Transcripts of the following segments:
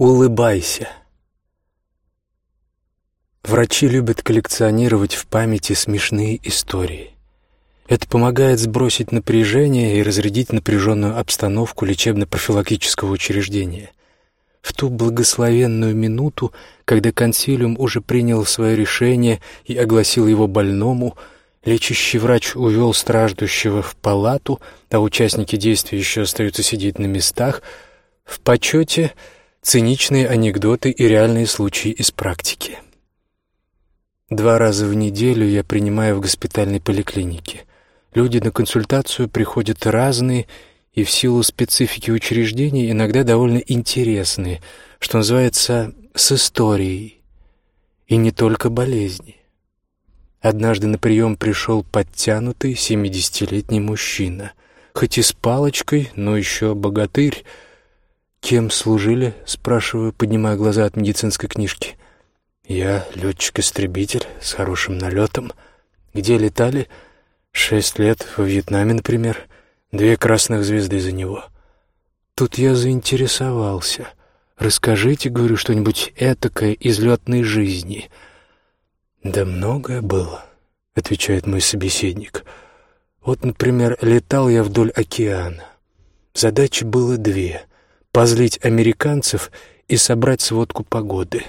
Улыбайся. Врачи любят коллекционировать в памяти смешные истории. Это помогает сбросить напряжение и разрядить напряженную обстановку лечебно-профилактического учреждения. В ту благословенную минуту, когда консилиум уже принял свое решение и огласил его больному, лечащий врач увел страждущего в палату, а участники действия еще остаются сидеть на местах, в почете — циничные анекдоты и реальные случаи из практики. Два раза в неделю я принимаю в госпитальной поликлинике. Люди на консультацию приходят разные и в силу специфики учреждений иногда довольно интересные, что называется «с историей». И не только болезни. Однажды на прием пришел подтянутый семидесятилетний мужчина, хоть и с палочкой, но еще богатырь, «Кем служили?» — спрашиваю, поднимая глаза от медицинской книжки. «Я летчик-истребитель с хорошим налетом. Где летали?» «Шесть лет во Вьетнаме, например. Две красных звезды за него». Тут я заинтересовался. «Расскажите, — говорю, — что-нибудь этакое из летной жизни». «Да многое было», — отвечает мой собеседник. «Вот, например, летал я вдоль океана. Задачи было две — позлить американцев и собрать сводку погоды.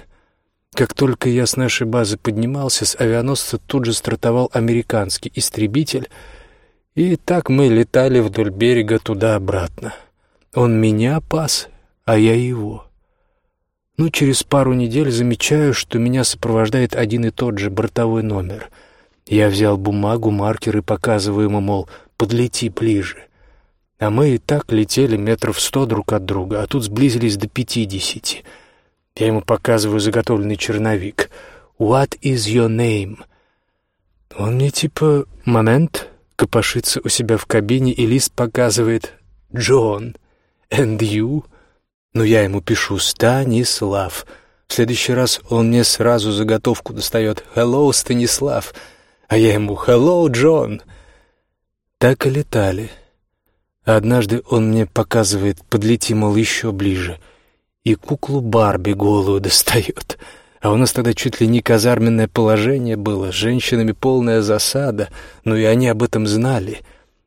Как только я с нашей базы поднимался, с авианосца тут же стартовал американский истребитель, и так мы летали вдоль берега туда-обратно. Он меня пас, а я его. Ну, через пару недель замечаю, что меня сопровождает один и тот же бортовой номер. Я взял бумагу, маркер и показываю ему, мол, подлети ближе. А мы и так летели метров сто друг от друга, а тут сблизились до пятидесяти. Я ему показываю заготовленный черновик. «What is your name?» Он мне типа «Момент» копошится у себя в кабине, и лист показывает «Джон». «And you?» Ну, я ему пишу «Станислав». В следующий раз он мне сразу заготовку достает «Hello, Станислав», а я ему «Hello, Джон». Так и летали. Однажды он мне показывает, подлети, мол, еще ближе, и куклу Барби голую достает. А у нас тогда чуть ли не казарменное положение было, с женщинами полная засада, но и они об этом знали.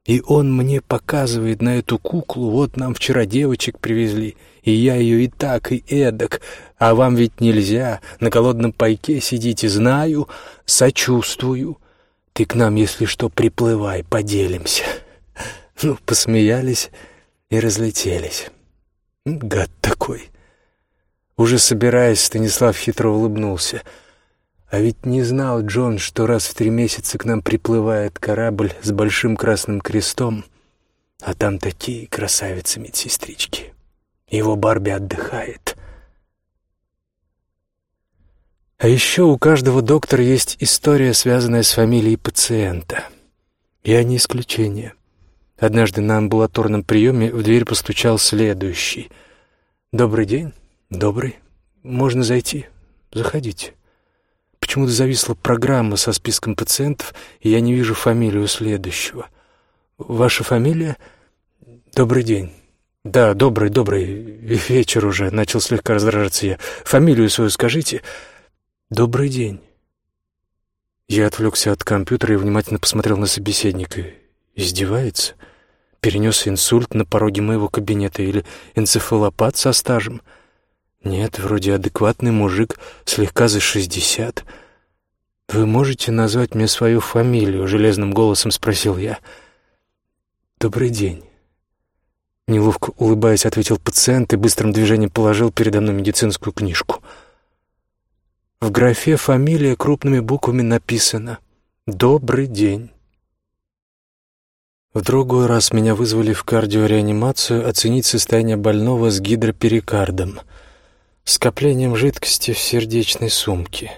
И он мне показывает на эту куклу, вот нам вчера девочек привезли, и я ее и так, и эдак, а вам ведь нельзя, на голодном пайке сидите, знаю, сочувствую. Ты к нам, если что, приплывай, поделимся». Ну, посмеялись и разлетелись. Гад такой. Уже собираясь, Станислав хитро улыбнулся. А ведь не знал Джон, что раз в три месяца к нам приплывает корабль с большим красным крестом, а там такие красавицы-медсестрички. Его Барби отдыхает. А еще у каждого доктора есть история, связанная с фамилией пациента. Я не исключение. Однажды на амбулаторном приеме в дверь постучал следующий. «Добрый день». «Добрый. Можно зайти?» «Заходите». Почему-то зависла программа со списком пациентов, и я не вижу фамилию следующего. «Ваша фамилия?» «Добрый день». «Да, добрый, добрый. Вечер уже», — начал слегка раздражаться я. «Фамилию свою скажите». «Добрый день». Я отвлекся от компьютера и внимательно посмотрел на собеседника. Издевается? Перенес инсульт на пороге моего кабинета или энцефалопат со стажем? Нет, вроде адекватный мужик, слегка за шестьдесят. «Вы можете назвать мне свою фамилию?» — железным голосом спросил я. «Добрый день». Неловко улыбаясь, ответил пациент и быстрым движением положил передо мной медицинскую книжку. В графе «Фамилия» крупными буквами написано «Добрый день». В другой раз меня вызвали в кардиореанимацию оценить состояние больного с гидроперикардом, скоплением жидкости в сердечной сумке.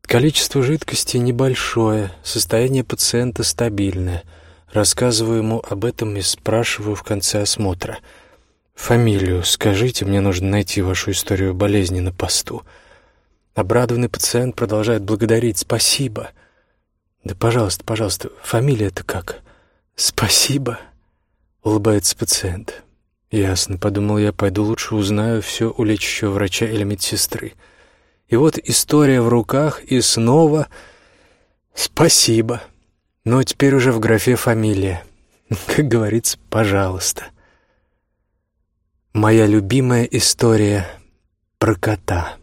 Количество жидкости небольшое, состояние пациента стабильное. Рассказываю ему об этом и спрашиваю в конце осмотра. «Фамилию скажите, мне нужно найти вашу историю болезни на посту». Обрадованный пациент продолжает благодарить. «Спасибо». «Да, пожалуйста, пожалуйста, фамилия-то как?» «Спасибо», — улыбается пациент. Ясно, подумал я, пойду лучше узнаю все у лечащего врача или медсестры. И вот история в руках, и снова спасибо. Но теперь уже в графе фамилия. Как говорится, пожалуйста. Моя любимая история про кота.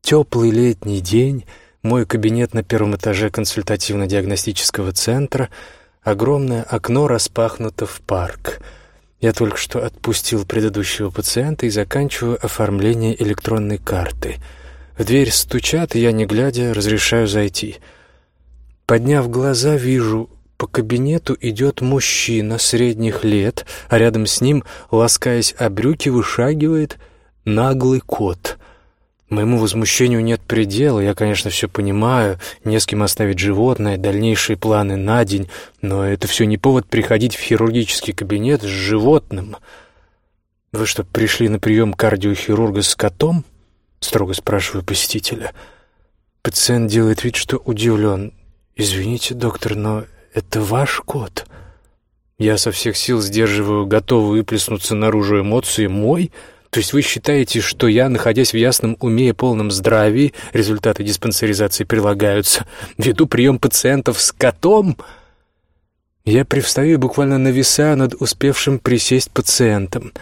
Теплый летний день, мой кабинет на первом этаже консультативно-диагностического центра, огромное окно распахнуто в парк. Я только что отпустил предыдущего пациента и заканчиваю оформление электронной карты. В дверь стучат, и я, не глядя, разрешаю зайти. Подняв глаза, вижу, по кабинету идет мужчина средних лет, а рядом с ним, ласкаясь о брюки, вышагивает наглый кот. Моему возмущению нет предела, я, конечно, все понимаю, не с кем оставить животное, дальнейшие планы на день, но это все не повод приходить в хирургический кабинет с животным. «Вы что, пришли на прием кардиохирурга с котом?» — строго спрашиваю посетителя. Пациент делает вид, что удивлен. «Извините, доктор, но это ваш кот?» Я со всех сил сдерживаю, готовы выплеснуться наружу эмоции. «Мой?» То есть вы считаете, что я, находясь в ясном уме и полном здравии, результаты диспансеризации прилагаются, веду прием пациентов с котом? Я привстаю буквально нависаю над успевшим присесть пациентом.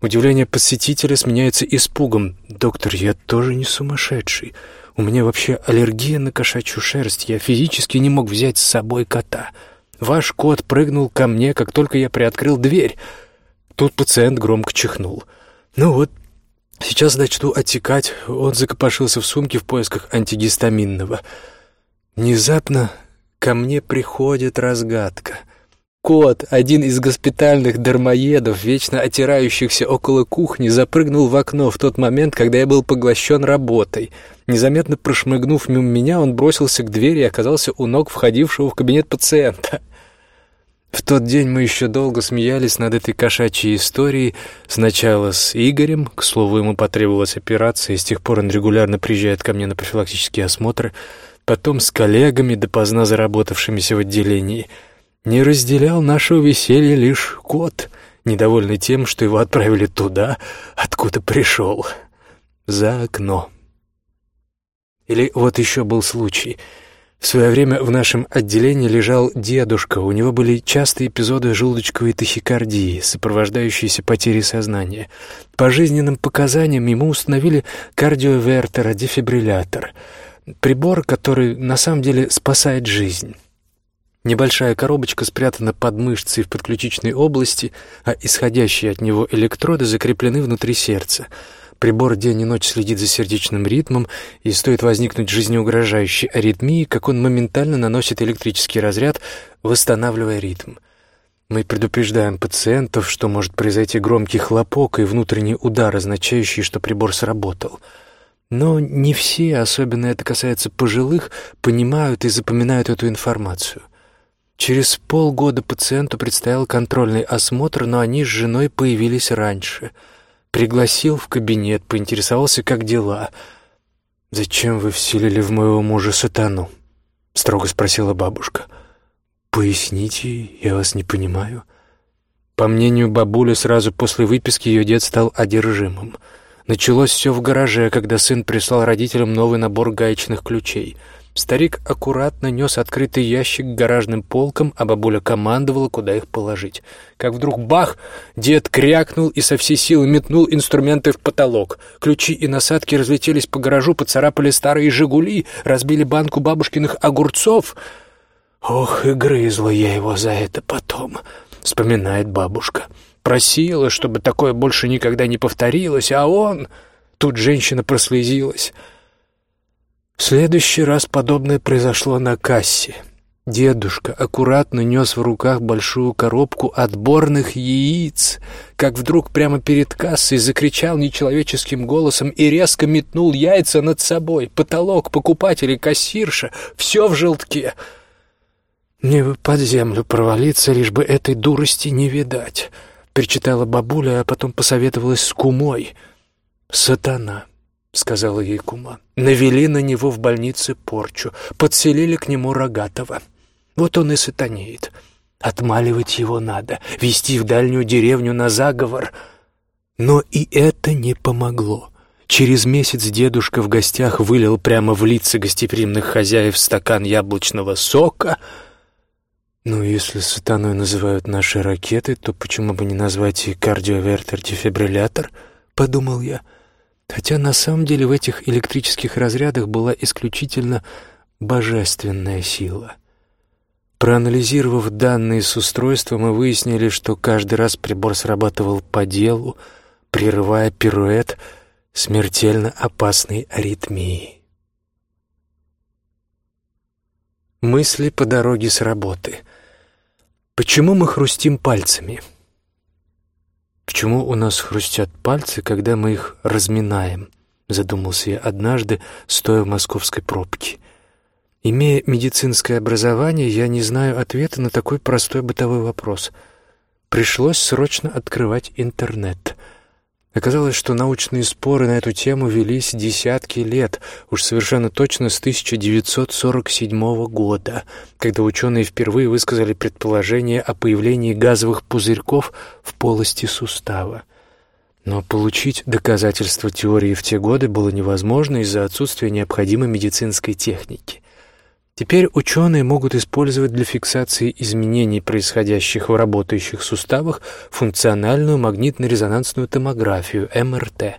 Удивление посетителя сменяется испугом. «Доктор, я тоже не сумасшедший. У меня вообще аллергия на кошачью шерсть. Я физически не мог взять с собой кота. Ваш кот прыгнул ко мне, как только я приоткрыл дверь». Тут пациент громко чихнул. «Ну вот, сейчас начну отекать». Он закопошился в сумке в поисках антигистаминного. Внезапно ко мне приходит разгадка. Кот, один из госпитальных дармоедов, вечно отирающихся около кухни, запрыгнул в окно в тот момент, когда я был поглощен работой. Незаметно прошмыгнув мимо меня, он бросился к двери и оказался у ног входившего в кабинет пациента. В тот день мы еще долго смеялись над этой кошачьей историей. Сначала с Игорем, к слову, ему потребовалась операция, и с тех пор он регулярно приезжает ко мне на профилактические осмотры. Потом с коллегами, допоздна заработавшимися в отделении. Не разделял нашего веселья лишь кот, недовольный тем, что его отправили туда, откуда пришел, за окно. Или вот еще был случай — в свое время в нашем отделении лежал дедушка. У него были частые эпизоды желудочковой тахикардии, сопровождающиеся потерей сознания. По жизненным показаниям ему установили кардиовертер, дефибриллятор. Прибор, который на самом деле спасает жизнь. Небольшая коробочка спрятана под мышцей в подключичной области, а исходящие от него электроды закреплены внутри сердца — Прибор день и ночь следит за сердечным ритмом, и стоит возникнуть жизнеугрожающей аритмии, как он моментально наносит электрический разряд, восстанавливая ритм. Мы предупреждаем пациентов, что может произойти громкий хлопок и внутренний удар, означающий, что прибор сработал. Но не все, особенно это касается пожилых, понимают и запоминают эту информацию. Через полгода пациенту предстоял контрольный осмотр, но они с женой появились раньше — Пригласил в кабинет, поинтересовался, как дела. «Зачем вы вселили в моего мужа сатану?» — строго спросила бабушка. «Поясните, я вас не понимаю». По мнению бабули, сразу после выписки ее дед стал одержимым. Началось все в гараже, когда сын прислал родителям новый набор гаечных ключей — Старик аккуратно нес открытый ящик к гаражным полкам, а бабуля командовала, куда их положить. Как вдруг бах! Дед крякнул и со всей силы метнул инструменты в потолок. Ключи и насадки разлетелись по гаражу, поцарапали старые «Жигули», разбили банку бабушкиных огурцов. «Ох, и грызла я его за это потом», — вспоминает бабушка. «Просила, чтобы такое больше никогда не повторилось, а он...» Тут женщина прослезилась. Следующий раз подобное произошло на кассе. Дедушка аккуратно нес в руках большую коробку отборных яиц, как вдруг прямо перед кассой закричал нечеловеческим голосом и резко метнул яйца над собой. Потолок, покупатели, кассирша — все в желтке. «Мне бы под землю провалиться, лишь бы этой дурости не видать», — причитала бабуля, а потом посоветовалась с кумой. «Сатана». — сказала ей кума. «Навели на него в больнице порчу, подселили к нему Рогатого. Вот он и сатанеет. Отмаливать его надо, вести в дальнюю деревню на заговор. Но и это не помогло. Через месяц дедушка в гостях вылил прямо в лица гостеприимных хозяев стакан яблочного сока. Ну, если сатаной называют наши ракеты, то почему бы не назвать и кардиовертер-дефибриллятор, подумал я. Хотя на самом деле в этих электрических разрядах была исключительно божественная сила — Проанализировав данные с устройства, мы выяснили, что каждый раз прибор срабатывал по делу, прерывая пируэт смертельно опасной аритмии. Мысли по дороге с работы. Почему мы хрустим пальцами? Почему у нас хрустят пальцы, когда мы их разминаем? Задумался я однажды, стоя в московской пробке. Имея медицинское образование, я не знаю ответа на такой простой бытовой вопрос. Пришлось срочно открывать интернет. Оказалось, что научные споры на эту тему велись десятки лет, уж совершенно точно с 1947 года, когда ученые впервые высказали предположение о появлении газовых пузырьков в полости сустава. Но получить доказательства теории в те годы было невозможно из-за отсутствия необходимой медицинской техники. Теперь ученые могут использовать для фиксации изменений, происходящих в работающих суставах, функциональную магнитно-резонансную томографию, МРТ.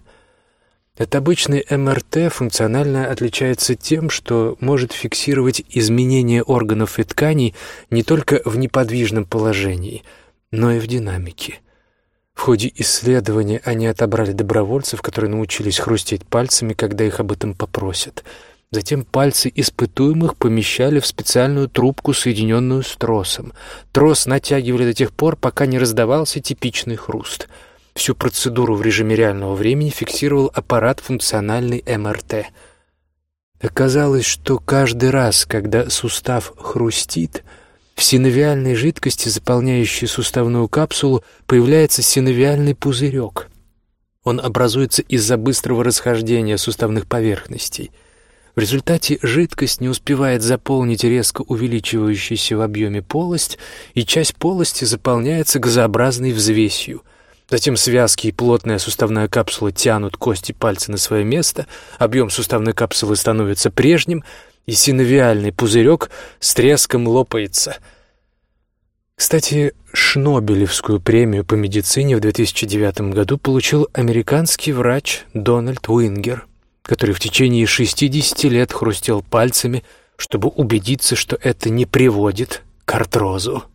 От обычной МРТ функционально отличается тем, что может фиксировать изменения органов и тканей не только в неподвижном положении, но и в динамике. В ходе исследования они отобрали добровольцев, которые научились хрустеть пальцами, когда их об этом попросят – Затем пальцы испытуемых помещали в специальную трубку, соединенную с тросом. Трос натягивали до тех пор, пока не раздавался типичный хруст. Всю процедуру в режиме реального времени фиксировал аппарат функциональный МРТ. Оказалось, что каждый раз, когда сустав хрустит, в синовиальной жидкости, заполняющей суставную капсулу, появляется синовиальный пузырек. Он образуется из-за быстрого расхождения суставных поверхностей — в результате жидкость не успевает заполнить резко увеличивающуюся в объеме полость, и часть полости заполняется газообразной взвесью. Затем связки и плотная суставная капсула тянут кости пальца на свое место, объем суставной капсулы становится прежним, и синовиальный пузырек с треском лопается. Кстати, Шнобелевскую премию по медицине в 2009 году получил американский врач Дональд Уингер который в течение 60 лет хрустел пальцами, чтобы убедиться, что это не приводит к артрозу.